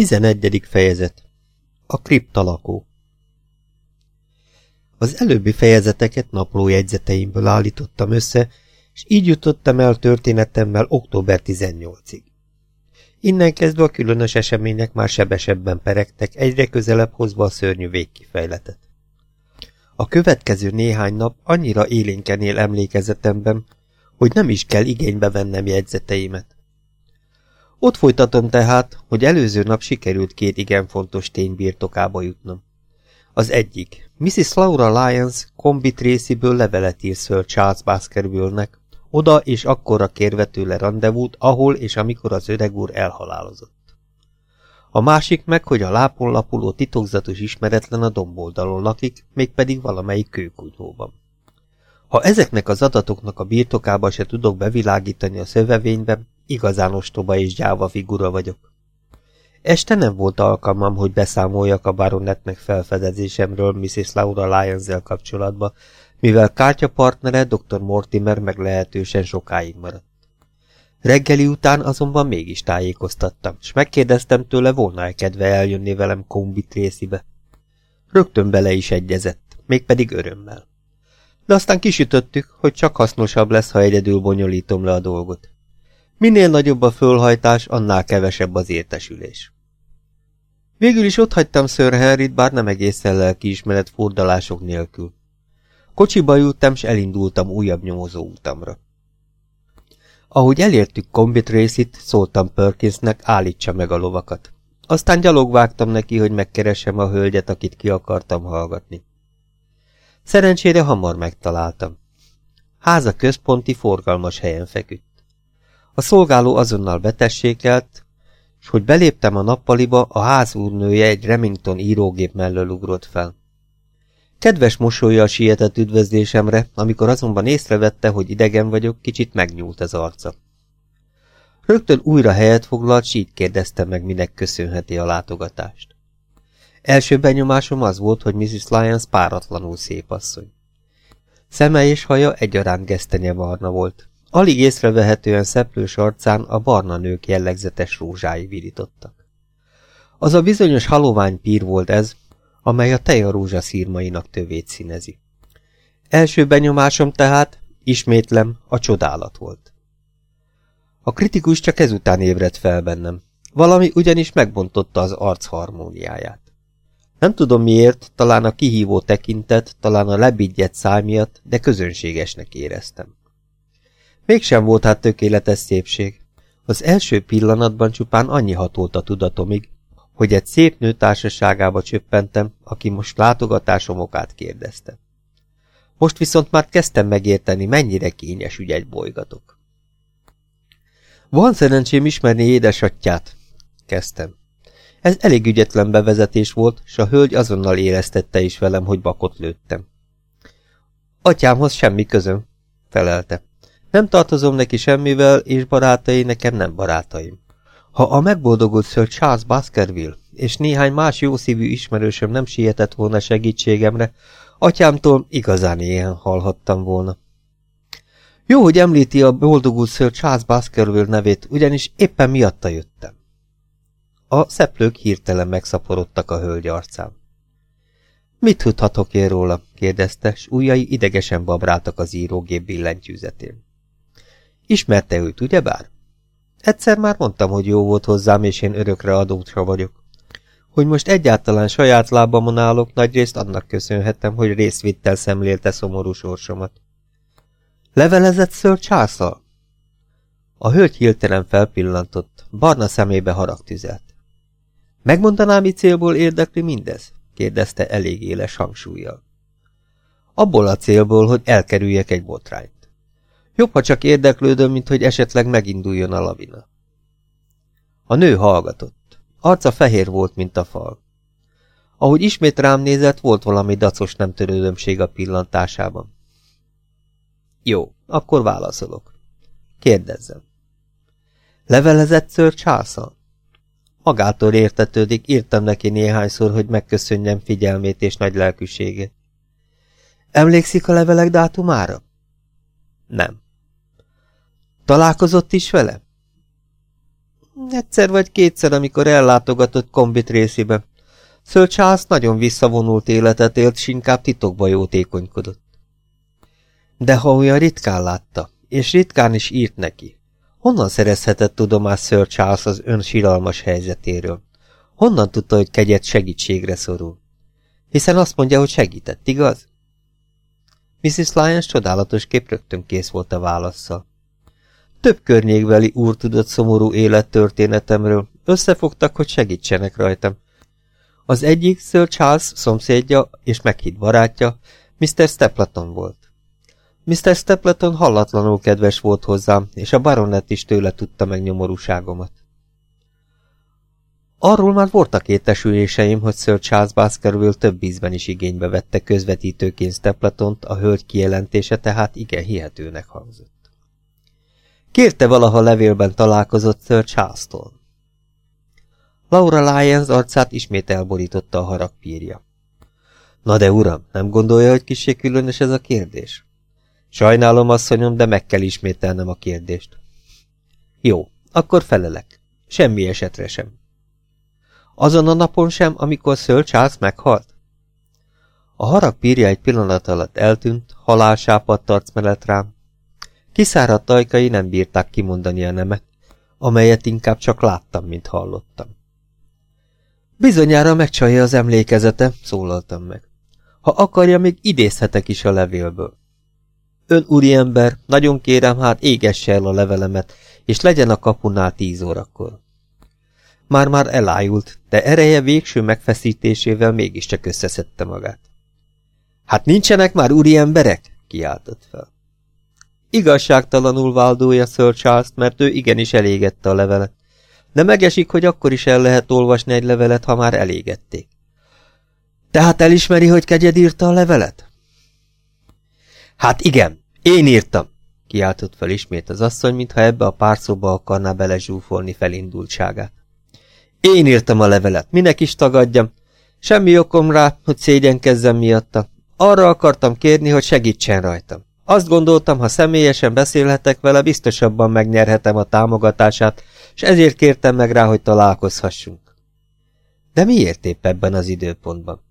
11. fejezet A kriptalakó Az előbbi fejezeteket naplójegyzeteimből állítottam össze, és így jutottam el történetemmel október 18-ig. Innen kezdve a különös események már sebesebben peregtek, egyre közelebb hozva a szörnyű végkifejletet. A következő néhány nap annyira élénken él emlékezetemben, hogy nem is kell igénybe vennem jegyzeteimet. Ott folytatom tehát, hogy előző nap sikerült két igen fontos tény birtokába jutnom. Az egyik, Mrs. Laura Lyons kombi Tracy-ből levelet ír Sir Charles Baskerville-nek, oda és akkora kérve tőle rendezvút, ahol és amikor az öreg úr elhalálozott. A másik meg, hogy a lápon lapuló titokzatos ismeretlen a domboldalon lakik, mégpedig valamelyik kőkújtóban. Ha ezeknek az adatoknak a birtokába se tudok bevilágítani a szövevényben, igazán ostoba és gyáva figura vagyok. Este nem volt alkalmam, hogy beszámoljak a baronettnek felfedezésemről Mrs. Laura lyons kapcsolatba, mivel kártyapartnere dr. Mortimer meglehetősen sokáig maradt. Reggeli után azonban mégis tájékoztattam, és megkérdeztem tőle, volna-e kedve eljönni velem Combi Tracybe. Rögtön bele is egyezett, mégpedig örömmel. De aztán kisütöttük, hogy csak hasznosabb lesz, ha egyedül bonyolítom le a dolgot. Minél nagyobb a fölhajtás, annál kevesebb az értesülés. Végül is ott hagytam Sir Henryt, bár nem egészen lelkiismeret furdalások nélkül. Kocsiba ültem, s elindultam újabb nyomozó utamra. Ahogy elértük Combit részit, szóltam Perkinsnek, állítsa meg a lovakat. Aztán gyalogvágtam neki, hogy megkeresem a hölgyet, akit ki akartam hallgatni. Szerencsére hamar megtaláltam. Háza központi, forgalmas helyen feküdt. A szolgáló azonnal betessékelt, és hogy beléptem a nappaliba, a ház úrnője egy Remington írógép mellől ugrott fel. Kedves mosolyjal sietett üdvözlésemre, amikor azonban észrevette, hogy idegen vagyok, kicsit megnyúlt az arca. Rögtön újra helyet foglalt, s így kérdezte meg, minek köszönheti a látogatást. Első benyomásom az volt, hogy Mrs. Lyons páratlanul szép asszony. Szeme és haja egyaránt gesztenye barna volt. Alig észrevehetően szeplős arcán a barna nők jellegzetes rózsái virítottak. Az a bizonyos halovány pír volt ez, amely a teja rózsa szírmainak tövét színezi. Első benyomásom tehát, ismétlem, a csodálat volt. A kritikus csak ezután ébredt fel bennem. Valami ugyanis megbontotta az arc harmóniáját. Nem tudom miért, talán a kihívó tekintet, talán a lebigyedt száj miatt, de közönségesnek éreztem. Mégsem volt hát tökéletes szépség. Az első pillanatban csupán annyi hatolt a tudatomig, hogy egy szép nő társaságába csöppentem, aki most látogatásom okát kérdezte. Most viszont már kezdtem megérteni, mennyire kényes ügyet bolygatok. Van szerencsém ismerni édesatját, kezdtem. Ez elég ügyetlen bevezetés volt, s a hölgy azonnal éreztette is velem, hogy bakot lőttem. Atyámhoz semmi közöm, felelte. Nem tartozom neki semmivel, és barátai nekem nem barátaim. Ha a megboldogult Sir Charles Baskerville és néhány más jószívű ismerősöm nem sietett volna segítségemre, atyámtól igazán ilyen hallhattam volna. Jó, hogy említi a boldogult Sir Charles Baskerville nevét, ugyanis éppen miatta jöttem. A szeplők hirtelen megszaporodtak a hölgy arcán. Mit tudhatok én róla? kérdezte, s ujjai idegesen babráltak az írógép billentyűzetén. Ismerte őt, ugyebár? Egyszer már mondtam, hogy jó volt hozzám, és én örökre adótra vagyok. Hogy most egyáltalán saját lábamon állok, nagyrészt annak köszönhetem, hogy részvittel szemlélte szomorú sorsomat. Levelezett Sir charles? A hölgy hirtelen felpillantott, barna szemébe harag tüzelt. Megmondaná, mi célból érdekli mindez? kérdezte elég éles hangsúlyjal. Abból a célból, hogy elkerüljek egy botrányt. Jobb, ha csak érdeklődöm, mint hogy esetleg meginduljon a lavina. A nő hallgatott. Arca fehér volt, mint a fal. Ahogy ismét rám nézett, volt valami dacos nem törődömség a pillantásában. Jó, akkor válaszolok. Kérdezzem. Levelezett Sir charles? Magától értetődik, írtam neki néhányszor, hogy megköszönjem figyelmét és nagy lelkűségét. Emlékszik a levelek dátumára? Nem. Találkozott is vele? Egyszer vagy kétszer, amikor ellátogatott kombit részébe. Charles nagyon visszavonult életet élt, s inkább titokba jótékonykodott. De ha olyan ritkán látta, és ritkán is írt neki, honnan szerezhetett tudomást Sir Charles az ön siralmas helyzetéről? Honnan tudta, hogy kegyet segítségre szorul? Hiszen azt mondja, hogy segített, igaz? Mrs. Lyons csodálatos kép rögtön kész volt a válaszsal. Több környékbeli úr tudott szomorú élettörténetemről, összefogtak, hogy segítsenek rajtam. Az egyik Sir Charles szomszédja és meghitt barátja, Mr. Stapleton volt. Mr. Stapleton hallatlanul kedves volt hozzám, és a baronet is tőle tudta meg nyomorúságomat. Arról már voltak értesüléseim, hogy Sir Charles Baskerville több ízben is igénybe vette közvetítőként Stapletont, a hölgy kijelentése tehát igen hihetőnek hangzott. Kérte valaha levélben találkozott Sir Charles-tól. Laura Lyons arcát ismét elborította a haragpírja. Na de uram, nem gondolja, hogy kicsi különös ez a kérdés? Sajnálom, asszonyom, de meg kell ismételnem a kérdést. Jó, akkor felelek. Semmi esetre sem. Azon a napon sem, amikor Sir Charles meghalt? A harag pírja egy pillanat alatt eltűnt, halálsápadt arc mellett rám. Kiszáradt ajkai nem bírták kimondani a nemet, amelyet inkább csak láttam, mint hallottam. Bizonyára megcsalja az emlékezete, szólaltam meg. Ha akarja, még idézhetek is a levélből. Ön úriember, nagyon kérem, hát égesse el a levelemet, és legyen a kapunál tíz órakor. Már-már elájult, de ereje végső megfeszítésével mégiscsak összeszedte magát. Hát nincsenek már úri emberek? kiáltott fel. Igazságtalanul váldója Sir charles mert ő igenis elégette a levelet. De megesik, hogy akkor is el lehet olvasni egy levelet, ha már elégették. Tehát elismeri, hogy kegyed írta a levelet? Hát igen, én írtam, kiáltott fel ismét az asszony, mintha ebbe a pár szóba akarná belezsúfolni felindultságát. Én írtam a levelet, minek is tagadjam. Semmi okom rá, hogy szégyenkezzem miatta. Arra akartam kérni, hogy segítsen rajtam. Azt gondoltam, ha személyesen beszélhetek vele, biztosabban megnyerhetem a támogatását, és ezért kértem meg rá, hogy találkozhassunk. De miért épp ebben az időpontban?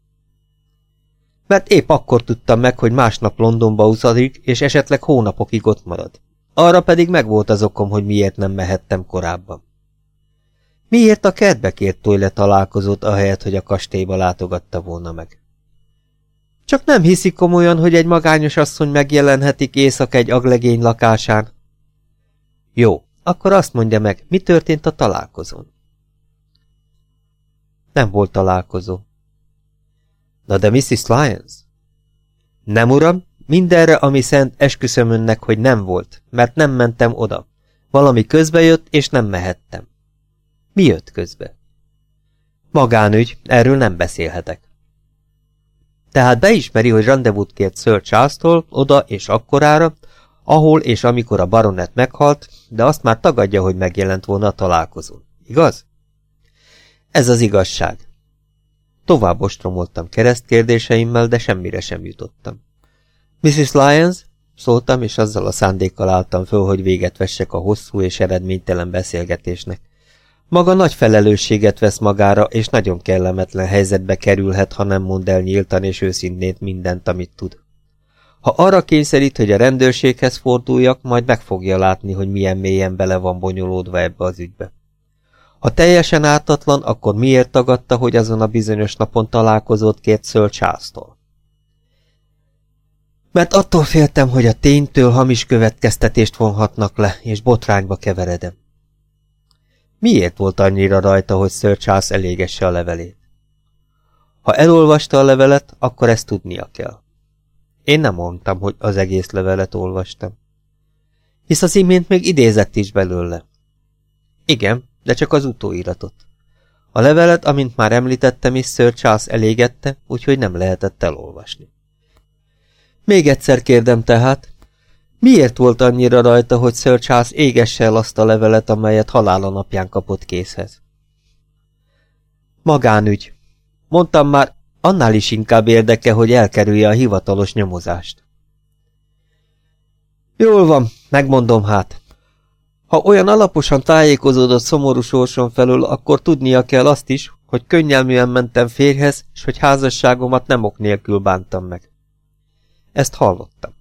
Mert épp akkor tudtam meg, hogy másnap Londonba utazik, és esetleg hónapokig ott marad. Arra pedig megvolt az okom, hogy miért nem mehettem korábban. Miért a kertbe kért Toyle találkozott, ahelyett, hogy a kastélyba látogatta volna meg? Csak nem hiszik komolyan, hogy egy magányos asszony megjelenhetik éjszak egy aglegény lakásán. Jó, akkor azt mondja meg, mi történt a találkozón? Nem volt találkozó. Na de Mrs. Lyons? Nem, uram, mindenre, ami szent, esküszöm önnek, hogy nem volt, mert nem mentem oda. Valami közbe jött, és nem mehettem. Mi jött közbe? Magánügy, erről nem beszélhetek. Tehát beismeri, hogy rendezvút kért Sir Charles-tól oda és akkorára, ahol és amikor a baronet meghalt, de azt már tagadja, hogy megjelent volna a találkozón. Igaz? Ez az igazság. Tovább ostromoltam keresztkérdéseimmel, de semmire sem jutottam. Mrs. Lyons? Szóltam, és azzal a szándékkal álltam föl, hogy véget vessek a hosszú és eredménytelen beszélgetésnek. Maga nagy felelősséget vesz magára, és nagyon kellemetlen helyzetbe kerülhet, ha nem mond el nyíltan és őszintén mindent, amit tud. Ha arra kényszerít, hogy a rendőrséghez forduljak, majd meg fogja látni, hogy milyen mélyen bele van bonyolódva ebbe az ügybe. Ha teljesen ártatlan, akkor miért tagadta, hogy azon a bizonyos napon találkozott Sir Charles-tól? Mert attól féltem, hogy a ténytől hamis következtetést vonhatnak le, és botrányba keveredem. Miért volt annyira rajta, hogy Sir Charles elégesse a levelét? Ha elolvasta a levelet, akkor ezt tudnia kell. Én nem mondtam, hogy az egész levelet olvastam. Hisz az imént még idézett is belőle. Igen, de csak az utóiratot. A levelet, amint már említettem is, Sir Charles elégette, úgyhogy nem lehetett elolvasni. Még egyszer kérdem tehát, miért volt annyira rajta, hogy Sir Charles égesse el azt a levelet, amelyet halála napján kapott készhez? Magánügy. Mondtam már, annál is inkább érdeke, hogy elkerülje a hivatalos nyomozást. Jól van, megmondom hát. Ha olyan alaposan tájékozódott szomorú sorson felül, akkor tudnia kell azt is, hogy könnyelműen mentem férhez, és hogy házasságomat nem ok nélkül bántam meg. Ezt hallottam.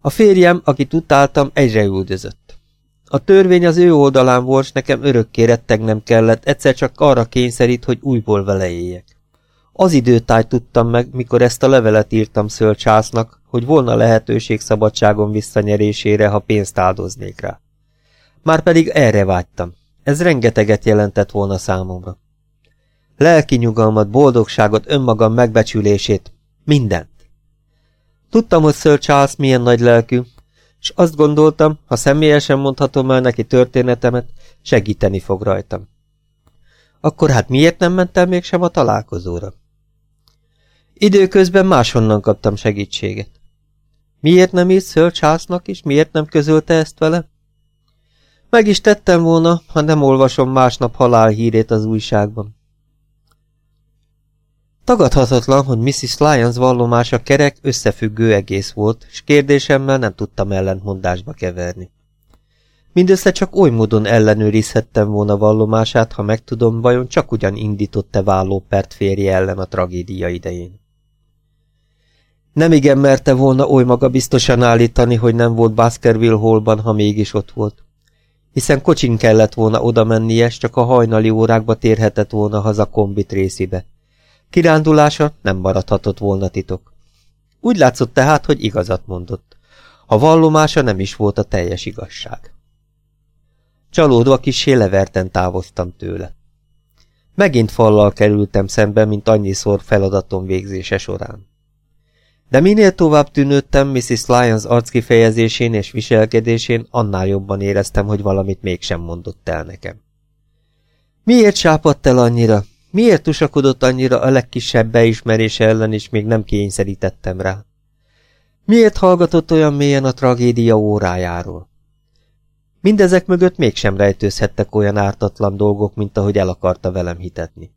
A férjem, akit utáltam, egyre üldözött. A törvény az ő oldalán volt, nekem örökké rettegnem kellett, egyszer csak arra kényszerít, hogy újból vele éljek. Az időtájt tudtam meg, mikor ezt a levelet írtam Szölcsásznak, hogy volna lehetőség szabadságon visszanyerésére, ha pénzt áldoznék rá. Márpedig erre vágytam. Ez rengeteget jelentett volna számomra. Lelki nyugalmat, boldogságot, önmagam megbecsülését, mindent. Tudtam, hogy Sir Charles milyen nagy lelkű, és azt gondoltam, ha személyesen mondhatom el neki történetemet, segíteni fog rajtam. Akkor hát miért nem mentem mégsem a találkozóra? Időközben máshonnan kaptam segítséget. Miért nem írt Sir Charlesnak is, miért nem közölte ezt vele? Meg is tettem volna, ha nem olvasom másnap halálhírét az újságban. Tagadhatatlan, hogy Mrs. Lyons vallomása kerek, összefüggő egész volt, és kérdésemmel nem tudtam ellentmondásba keverni. Mindössze csak oly módon ellenőrizhettem volna vallomását, ha megtudom, vajon csak ugyan indított-e vállópert férje ellen a tragédia idején. Nem igen merte volna oly maga biztosan állítani, hogy nem volt Baskerville Hallban, ha mégis ott volt. Hiszen kocsin kellett volna oda mennie, csak a hajnali órákba térhetett volna haza kombit részibe. Kirándulása nem maradhatott volna titok. Úgy látszott tehát, hogy igazat mondott. A vallomása nem is volt a teljes igazság. Csalódva kissé leverten távoztam tőle. Megint fallal kerültem szembe, mint annyiszor feladatom végzése során. De minél tovább tűnődtem Mrs. Lyons arckifejezésén és viselkedésén, annál jobban éreztem, hogy valamit mégsem mondott el nekem. Miért sápadt el annyira? Miért tusakodott annyira a legkisebb beismerése ellen, és még nem kényszerítettem rá? Miért hallgatott olyan mélyen a tragédia órájáról? Mindezek mögött mégsem rejtőzhettek olyan ártatlan dolgok, mint ahogy el akarta velem hitetni.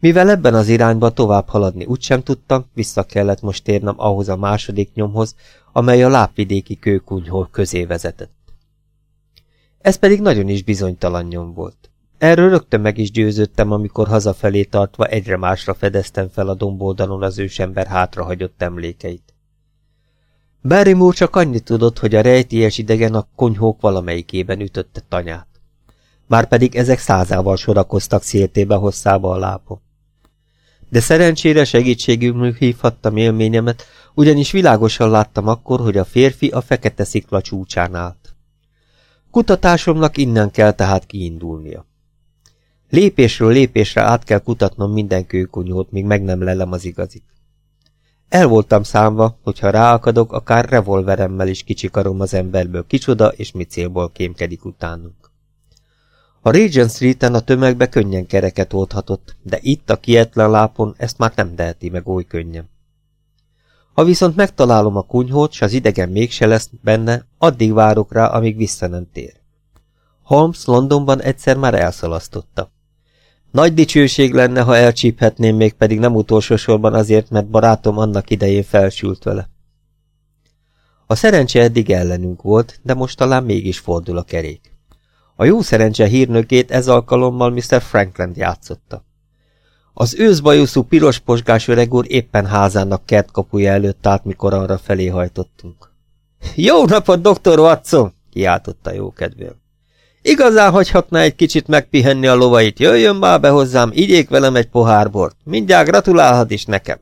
Mivel ebben az irányba tovább haladni úgysem tudtam, vissza kellett most térnem ahhoz a második nyomhoz, amely a lápvidéki kőkunyhol közé vezetett. Ez pedig nagyon is bizonytalan nyom volt. Erről rögtön meg is győződtem, amikor hazafelé tartva egyre másra fedeztem fel a domboldalon az ősember hátrahagyott emlékeit. Barrymore csak annyit tudott, hogy a rejtélyes idegen a konyhók valamelyikében ütötte tanyát. Márpedig ezek százával sorakoztak széltébe hosszába a lápon. De szerencsére segítségünkről hívhattam élményemet, ugyanis világosan láttam akkor, hogy a férfi a fekete szikla csúcsán állt. Kutatásomnak innen kell tehát kiindulnia. Lépésről lépésre át kell kutatnom minden kőkunyót, míg meg nem lelem az igazit. El voltam számva, hogy ráakadok, akár revolveremmel is kicsikarom az emberből kicsoda és mi célból kémkedik utánunk. A Regent Street-en a tömegbe könnyen kereket oldhatott, de itt a kietlen lápon ezt már nem teheti meg oly könnyen. Ha viszont megtalálom a kunyhót, s az idegen mégse lesz benne, addig várok rá, amíg vissza nem tér. Holmes Londonban egyszer már elszalasztotta. Nagy dicsőség lenne, ha elcsíphetném, még pedig nem utolsó sorban azért, mert barátom annak idején felsült vele. A szerencse eddig ellenünk volt, de most talán mégis fordul a kerék. A jó szerencse hírnökét ez alkalommal Mr. Franklin játszotta. Az őszbajuszú piros posgás öreg úr éppen házának kertkapuja előtt állt, mikor arra felé hajtottunk. Jó napot, doktor Watson! kiáltotta jókedvél. Igazán hagyhatná egy kicsit megpihenni a lovait, jöjjön már be hozzám, igyék velem egy pohár bort, mindjárt gratulálhat is nekem.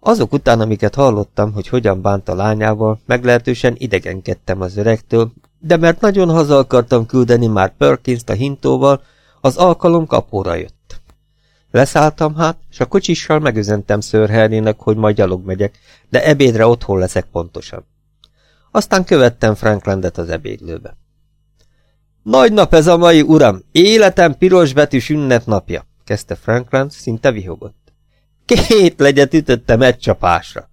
Azok után, amiket hallottam, hogy hogyan bánt a lányával, meglehetősen idegenkedtem az öregtől, de mert nagyon haza akartam küldeni már perkins a hintóval, az alkalom kapóra jött. Leszálltam hát, és a kocsissal megüzentem szörhernének, hogy majd gyalog megyek, de ebédre otthon leszek pontosan. Aztán követtem Franklandet az ebédlőbe. Nagy nap ez a mai, uram! Életem piros betűs ünnepnapja! kezdte Franklin, szinte vihogott. Két legyet ütöttem egy csapásra.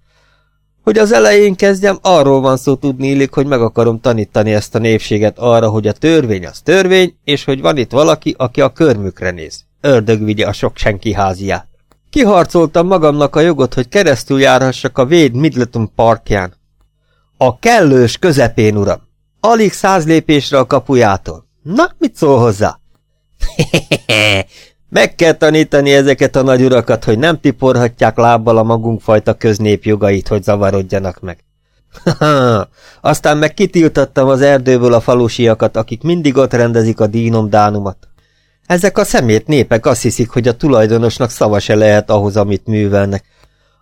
Hogy az elején kezdjem, arról van szó tudni illik, hogy meg akarom tanítani ezt a népséget arra, hogy a törvény az törvény, és hogy van itt valaki, aki a körmükre néz. Ördög vigye a sok senki háziát. Kiharcoltam magamnak a jogot, hogy keresztül járhassak a Véd Midleton parkján. A kellős közepén, uram! Alig száz lépésre a kapujától. Na, mit szól hozzá? Meg kell tanítani ezeket a nagyurakat, hogy nem tiporhatják lábbal a magunkfajta köznépjogait, hogy zavarodjanak meg. Aztán meg kitiltattam az erdőből a falusiakat, akik mindig ott rendezik a dínom dánumat. Ezek a szemét népek azt hiszik, hogy a tulajdonosnak szava se lehet ahhoz, amit művelnek.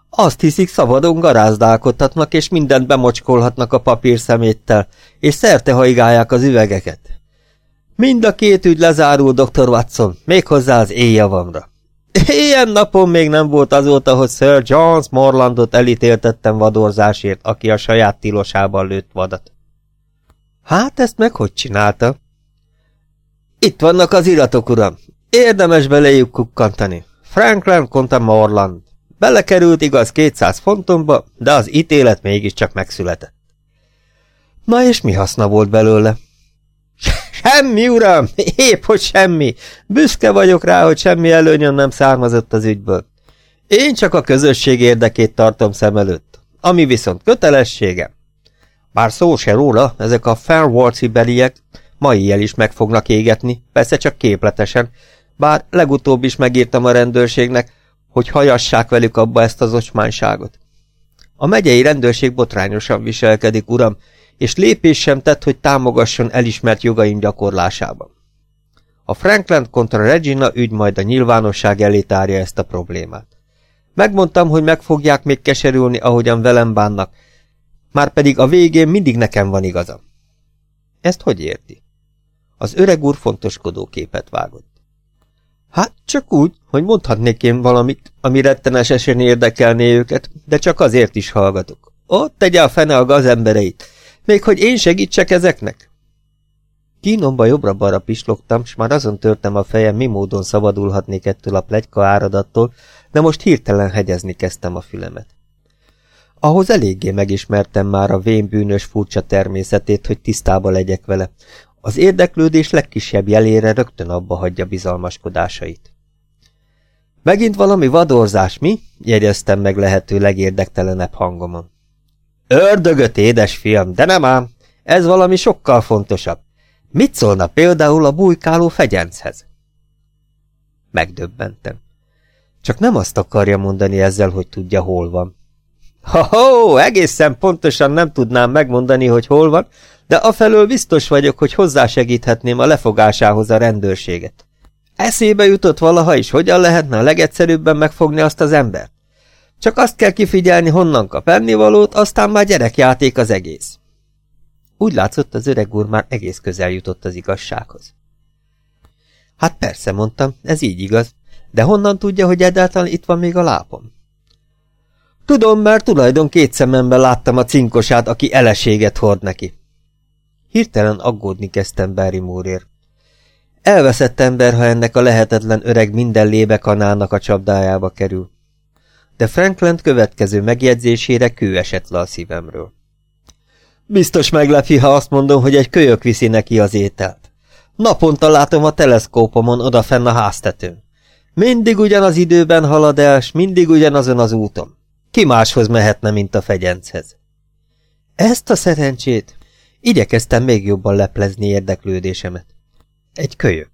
Azt hiszik, szabadon garázdálkodhatnak, és mindent bemocskolhatnak a papír szeméttel, és szerte haigálják az üvegeket. Mind a két ügy lezárul, dr. Watson, méghozzá az éjjavamra. Ilyen napon még nem volt azóta, hogy Sir John Morlandot elítéltettem vadorzásért, aki a saját tilosában lőtt vadat. Hát ezt meg hogy csinálta? Itt vannak az iratok, uram. Érdemes belejük kukkantani. Franklin Conta Morland. Belekerült igaz 200 fontomba, de az ítélet mégiscsak megszületett. Na és mi haszna volt belőle? Semmi, uram, épp hogy semmi. Büszke vagyok rá, hogy semmi előnyöm nem származott az ügyből. Én csak a közösség érdekét tartom szem előtt, ami viszont kötelességem. Bár szó se róla, ezek a Fairworthy beliek mai jel is meg fognak égetni, persze csak képletesen, bár legutóbb is megírtam a rendőrségnek, hogy hajassák velük abba ezt az ocsmányságot. A megyei rendőrség botrányosan viselkedik, uram, és lépés sem tett, hogy támogasson elismert jogaim gyakorlásában. A Franklin kontra Regina ügy majd a nyilvánosság elé tárja ezt a problémát. Megmondtam, hogy meg fogják még keserülni, ahogyan velem bánnak, már pedig a végén mindig nekem van igazam. Ezt hogy érti? Az öreg úr fontoskodó képet vágott. Hát csak úgy, hogy mondhatnék én valamit, ami rettenesesen érdekelné őket, de csak azért is hallgatok. Ott tegye a fene a gazembereit, még hogy én segítsek ezeknek? Kínomba jobbra-balra pislogtam, s már azon törtem a fejem, mi módon szabadulhatnék ettől a plegyka áradattól, de most hirtelen hegyezni kezdtem a fülemet. Ahhoz eléggé megismertem már a vén bűnös furcsa természetét, hogy tisztába legyek vele. Az érdeklődés legkisebb jelére rögtön abba hagyja bizalmaskodásait. Megint valami vadorzás, mi? jegyeztem meg lehető legérdektelenebb hangomon. Ördögöt, édes fiam, de nem ám. Ez valami sokkal fontosabb. Mit szólna például a bujkáló fegyenchez? Megdöbbentem. Csak nem azt akarja mondani ezzel, hogy tudja, hol van. Ha-ho, egészen pontosan nem tudnám megmondani, hogy hol van, de afelől biztos vagyok, hogy hozzásegíthetném a lefogásához a rendőrséget. Eszébe jutott valaha is, hogyan lehetne a legegyszerűbben megfogni azt az embert? Csak azt kell kifigyelni, honnan kap ennivalót, aztán már gyerekjáték az egész. Úgy látszott, az öreg úr már egész közel jutott az igazsághoz. Hát persze, mondtam, ez így igaz, de honnan tudja, hogy egyáltalán itt van még a lápom? Tudom, mert tulajdon két szememben láttam a cinkosát, aki eleséget hord neki. Hirtelen aggódni kezdtem Barry Moore-ért. Elveszett ember, ha ennek a lehetetlen öreg minden lébekanának a csapdájába kerül de Franklin következő megjegyzésére kő esett le a szívemről. Biztos meglepi, ha azt mondom, hogy egy kölyök viszi neki az ételt. Naponta látom a teleszkópomon odafenn a háztetőn. Mindig ugyanaz időben halad el, s mindig ugyanazon az úton. Ki máshoz mehetne, mint a fegyenchez? Ezt a szerencsét igyekeztem még jobban leplezni érdeklődésemet. Egy kölyök.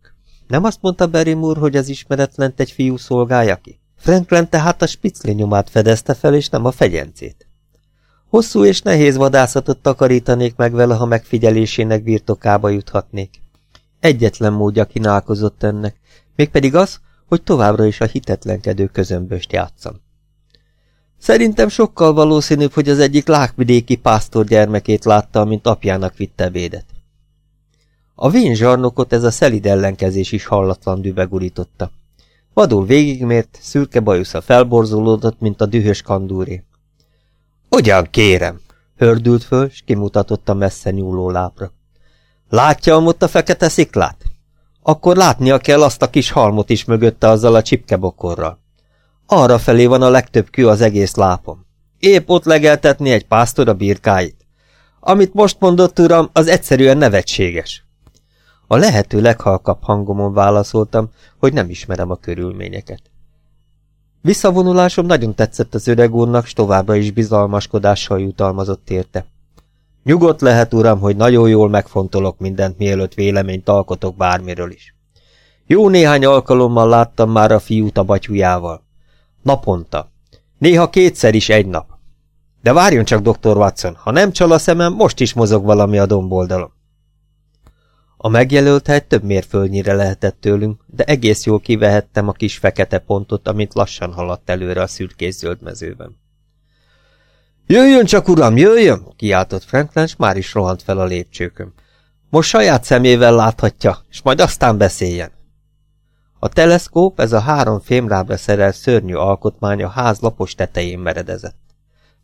Nem azt mondta Berimur, hogy az ismeretlent egy fiú szolgálja ki? Franklin tehát a spicli nyomát fedezte fel, és nem a fegyencét. Hosszú és nehéz vadászatot takarítanék meg vele, ha megfigyelésének birtokába juthatnék. Egyetlen módja kínálkozott ennek, mégpedig az, hogy továbbra is a hitetlenkedő közömböst játszam. Szerintem sokkal valószínűbb, hogy az egyik lákvidéki pásztor gyermekét látta, mint apjának vitte védet. A vén zsarnokot ez a szelid ellenkezés is hallatlan dübegurította. Vadul végigmért, szürke bajusza felborzolódott, mint a dühös kandúré. Ugyan kérem, hördült föl, s kimutatott a messze nyúló lápra. Látja ott a fekete sziklát? Akkor látnia kell azt a kis halmot is mögötte azzal a csipkebokorral. Arra felé van a legtöbb kő az egész lápom. Épp ott legeltetni egy pásztor a birkáit. Amit most mondott, uram, az egyszerűen nevetséges. A lehető leghalkabb hangomon válaszoltam, hogy nem ismerem a körülményeket. Visszavonulásom nagyon tetszett az öreg úrnak, s továbbra is bizalmaskodással jutalmazott érte. Nyugodt lehet, uram, hogy nagyon jól megfontolok mindent, mielőtt véleményt alkotok bármiről is. Jó néhány alkalommal láttam már a fiút a batyujával. Naponta. Néha kétszer is egy nap. De várjon csak, doktor Watson, ha nem csal a szemem, most is mozog valami a domboldalon. A megjelölt hely több mérföldnyire lehetett tőlünk, de egész jól kivehettem a kis fekete pontot, amit lassan haladt előre a szürkés zöld mezőben. Jöjjön csak, uram, jöjjön! kiáltott Franklin, s már is rohant fel a lépcsőkön. Most saját szemével láthatja, és majd aztán beszéljen. A teleszkóp, ez a három fémrábra szerelt szörnyű alkotmány a ház lapos tetején meredezett.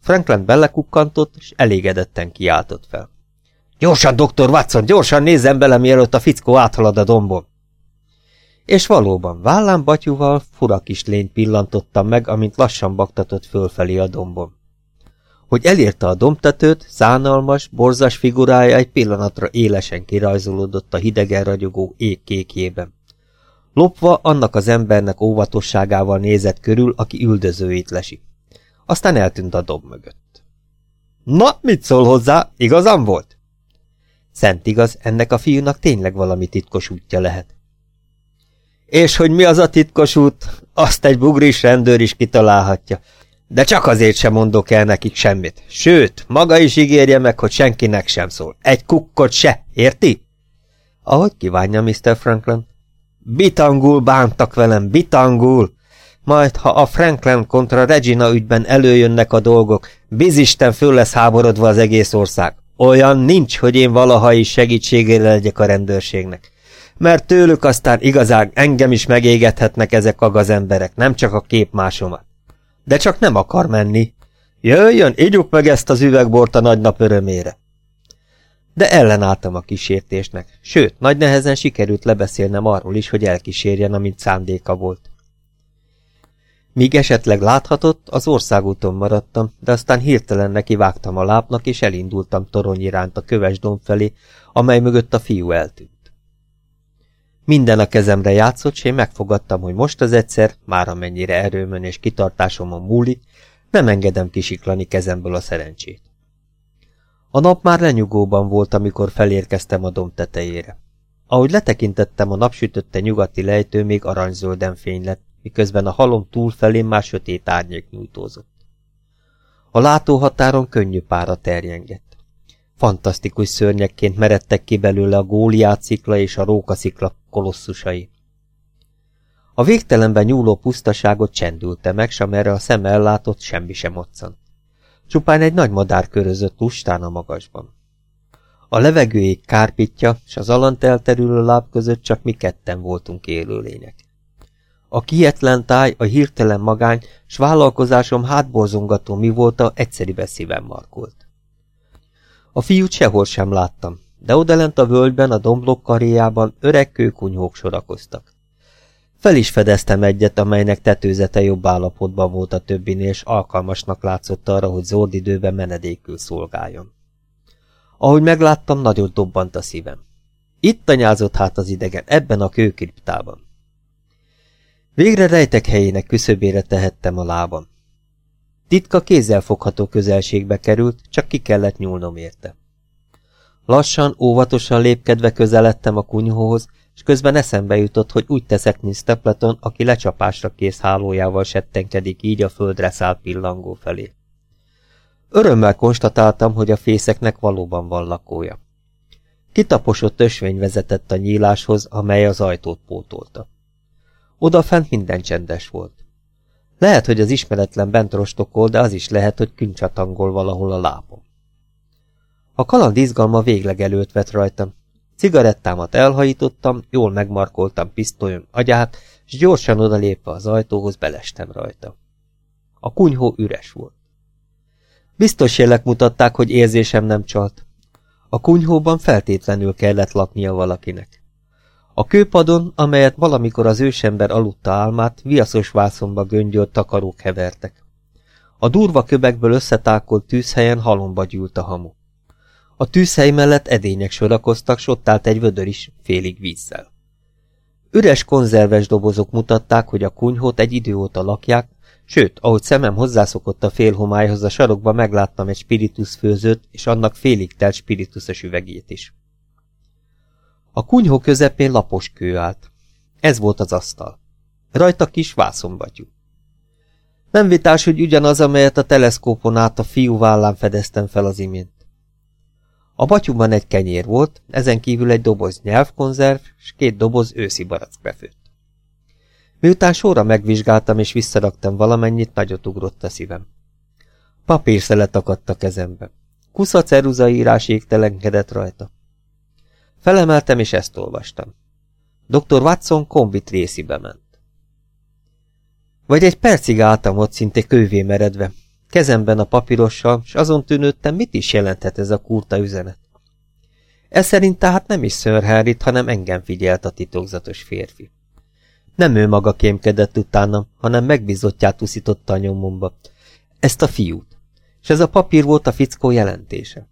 Franklin belekukkantott, és elégedetten kiáltott fel. Gyorsan, doktor Watson, gyorsan nézzen bele, mielőtt a fickó áthalad a dombon. És valóban, vállám batyúval fura kis lényt pillantottam meg, amint lassan baktatott fölfelé a dombon. Hogy elérte a dombtetőt, szánalmas, borzas figurája egy pillanatra élesen kirajzolódott a hidegen ragyogó ég kékjében. Lopva annak az embernek óvatosságával nézett körül, aki üldözőit lesi. Aztán eltűnt a dob mögött. Na, mit szól hozzá? Igazam volt? Szent igaz, ennek a fiúnak tényleg valami titkos útja lehet. És hogy mi az a titkos út, azt egy bugris rendőr is kitalálhatja. De csak azért sem mondok el nekik semmit. Sőt, maga is ígérje meg, hogy senkinek sem szól. Egy kukkot se, érti? Ahogy kívánja, Mr. Franklin. Bitangul bántak velem, bitangul! Majd, ha a Franklin kontra Regina ügyben előjönnek a dolgok, bizisten föl lesz háborodva az egész ország. Olyan nincs, hogy én valaha is segítségére legyek a rendőrségnek. Mert tőlük aztán igazán engem is megégethetnek ezek a gazemberek, nem csak a képmásomat. De csak nem akar menni. Jöjjön, ígyuk meg ezt az üvegbort a nagy nap örömére. De ellenálltam a kísértésnek, sőt, nagy nehezen sikerült lebeszélnem arról is, hogy elkísérjen, amint szándéka volt. Míg esetleg láthatott, az országúton maradtam, de aztán hirtelen neki vágtam a lábnak, és elindultam torony iránt a köves domb felé, amely mögött a fiú eltűnt. Minden a kezemre játszott, és én megfogadtam, hogy most az egyszer, már amennyire erőmön és kitartásomon múlik, nem engedem kisiklani kezemből a szerencsét. A nap már lenyugóban volt, amikor felérkeztem a domb tetejére. Ahogy letekintettem, a napsütötte nyugati lejtő még aranyzölden fény lett, miközben a halom túlfelé már sötét árnyék nyújtózott. A látóhatáron könnyű pára terjengett. Fantasztikus szörnyekként meredtek ki belőle a góliát szikla és a rókaszikla kolosszusai. A végtelenben nyúló pusztaságot csendülte meg, s amerre a szem ellátott, semmi sem moccant. Csupán egy nagy madár körözött lustán a magasban. A levegőjék kárpitja, s az alant elterülő láb között csak mi ketten voltunk élőlények. A kietlen táj, a hirtelen magány, s vállalkozásom hátborzongató mi volt a egyszerűen szívem markolt. A fiút sehol sem láttam, de odalent a völgyben, a domblok karjában öreg kőkunyhók sorakoztak. Fel is fedeztem egyet, amelynek tetőzete jobb állapotban volt a többinél, és alkalmasnak látszott arra, hogy zord időben menedékül szolgáljon. Ahogy megláttam, nagyot dobbant a szívem. Itt tanyázott hát az idegen, ebben a kőkriptában. Végre rejtek helyének küszöbére tehettem a lábam. Titka kézzelfogható közelségbe került, csak ki kellett nyúlnom érte. Lassan, óvatosan lépkedve közeledtem a kunyhóhoz, és közben eszembe jutott, hogy úgy teszek, mint Stapleton, aki lecsapásra kész hálójával settenkedik így a földre szállt pillangó felé. Örömmel konstatáltam, hogy a fészeknek valóban van lakója. Kitaposott ösvény vezetett a nyíláshoz, amely az ajtót pótolta. Odafent minden csendes volt. Lehet, hogy az ismeretlen bent rostokol, de az is lehet, hogy küncsatangol valahol a lábom. A kaland izgalma végleg előtt vett rajtam. Cigarettámat elhajítottam, jól megmarkoltam pisztolyom agyát, és gyorsan odalépve az ajtóhoz belestem rajta. A kunyhó üres volt. Biztos jelek mutatták, hogy érzésem nem csalt. A kunyhóban feltétlenül kellett laknia valakinek. A kőpadon, amelyet valamikor az ősember aludta álmát, viaszos vászomba göngyölt takarók hevertek. A durva köbekből összetákolt tűzhelyen halomba gyűlt a hamu. A tűzhely mellett edények sorakoztak, s ott állt egy vödör is, félig vízzel. Üres konzerves dobozok mutatták, hogy a kunyhót egy idő óta lakják, Sőt, ahogy szemem hozzászokott a félhomályhoz, a sarokba megláttam egy spiritus főzőt, és annak félig telt spiritusos üvegét is. A kunyhó közepén lapos kő állt. Ez volt az asztal. Rajta kis vászonbatyú. Nem vitás, hogy ugyanaz, amelyet a teleszkópon át a fiú vállán fedeztem fel az imént. A batyúban egy kenyér volt, ezen kívül egy doboz nyelvkonzerv, és két doboz őszi barackbefőtt. Miután sorra megvizsgáltam és visszaraktam valamennyit, nagyot ugrott a szívem. Papírszelet akadt a kezembe. Kusza ceruza írás égtelenkedett rajta. Felemeltem, és ezt olvastam. Dr. Watson kombit részibe ment. Vagy egy percig álltam ott szinte kővé meredve, kezemben a papírossal, és azon tűnődtem, mit is jelenthet ez a kurta üzenet. Ez szerint tehát nem is Sir Harryt, hanem engem figyelt a titokzatos férfi. Nem ő maga kémkedett utánam, hanem megbízottját uszította a nyomomba. Ezt a fiút. És ez a papír volt a fickó jelentése.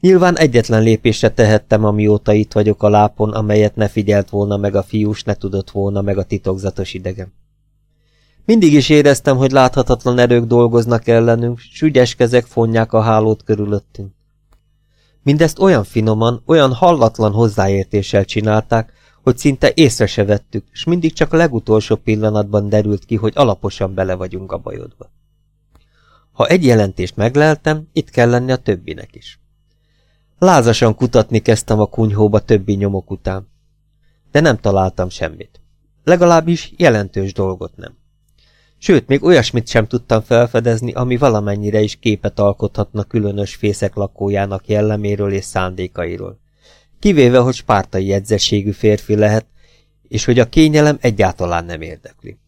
Nyilván egyetlen lépésre tehettem, amióta itt vagyok a lápon, amelyet ne figyelt volna meg a fiús, ne tudott volna meg a titokzatos idegen. Mindig is éreztem, hogy láthatatlan erők dolgoznak ellenünk, s ügyes kezek fonják a hálót körülöttünk. Mindezt olyan finoman, olyan hallatlan hozzáértéssel csinálták, hogy szinte észre se vettük, s mindig csak a legutolsó pillanatban derült ki, hogy alaposan bele vagyunk a bajodba. Ha egy jelentést megleltem, itt kell lenni a többinek is. Lázasan kutatni kezdtem a kunyhóba többi nyomok után. De nem találtam semmit. Legalábbis jelentős dolgot nem. Sőt, még olyasmit sem tudtam felfedezni, ami valamennyire is képet alkothatna különös fészek lakójának jelleméről és szándékairól. Kivéve, hogy spártai jegyzességű férfi lehet, és hogy a kényelem egyáltalán nem érdekli.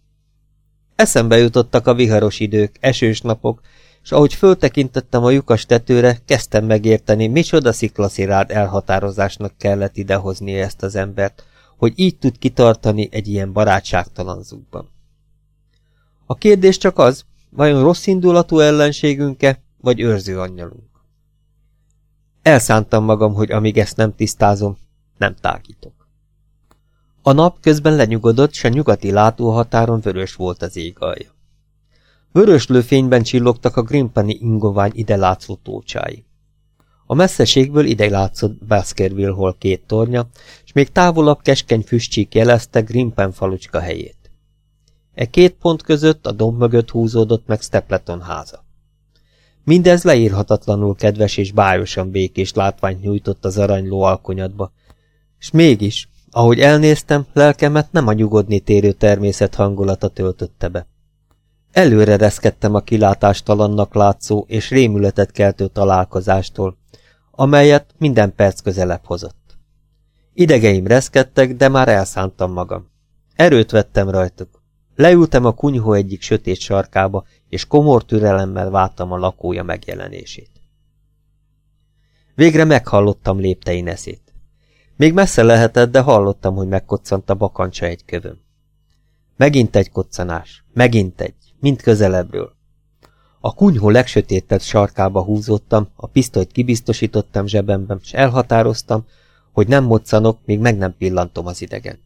Eszembe jutottak a viharos idők, esős napok, és ahogy föltekintettem a lyukas tetőre, kezdtem megérteni, micsoda sziklaszirárd elhatározásnak kellett idehozni ezt az embert, hogy így tud kitartani egy ilyen barátságtalan zugban. A kérdés csak az, vajon rossz indulatú ellenségünk-e, vagy őrző angyalunk? Elszántam magam, hogy amíg ezt nem tisztázom, nem tágítok. A nap közben lenyugodott, s a nyugati látóhatáron vörös volt az ég alja. Vörös lőfényben csillogtak a Grimpani ingovány ide látszó tócsái. A messzeségből ide látszott Baskerville hol két tornya, és még távolabb keskeny füstcsík jelezte Grimpen falucska helyét. E két pont között a domb mögött húzódott meg Stepleton háza. Mindez leírhatatlanul kedves és bájosan békés látványt nyújtott az aranyló alkonyatba, és mégis, ahogy elnéztem, lelkemet nem a nyugodni térő természet hangulata töltötte be. Előre reszkedtem a kilátástalannak látszó és rémületet keltő találkozástól, amelyet minden perc közelebb hozott. Idegeim reszkedtek, de már elszántam magam. Erőt vettem rajtuk. Leültem a kunyhó egyik sötét sarkába, és komor türelemmel vártam a lakója megjelenését. Végre meghallottam léptein eszét. Még messze lehetett, de hallottam, hogy megkoccant a bakancsa egy kövön. Megint egy koccanás, megint egy, mind közelebbről. A kunyhó legsötétebb sarkába húzottam, a pisztolyt kibiztosítottam zsebemben, és elhatároztam, hogy nem moccanok, míg meg nem pillantom az idegent.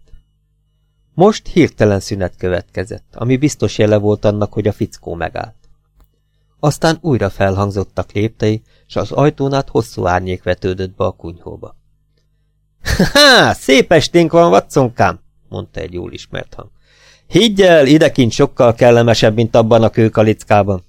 Most hirtelen szünet következett, ami biztos jele volt annak, hogy a fickó megállt. Aztán újra felhangzottak léptei, és az ajtón át hosszú árnyék vetődött be a kunyhóba. – Ha, szép esténk van, vatszonkám! – mondta egy jól ismert hang. – Higgy el, idekint sokkal kellemesebb, mint abban a kőkalickában.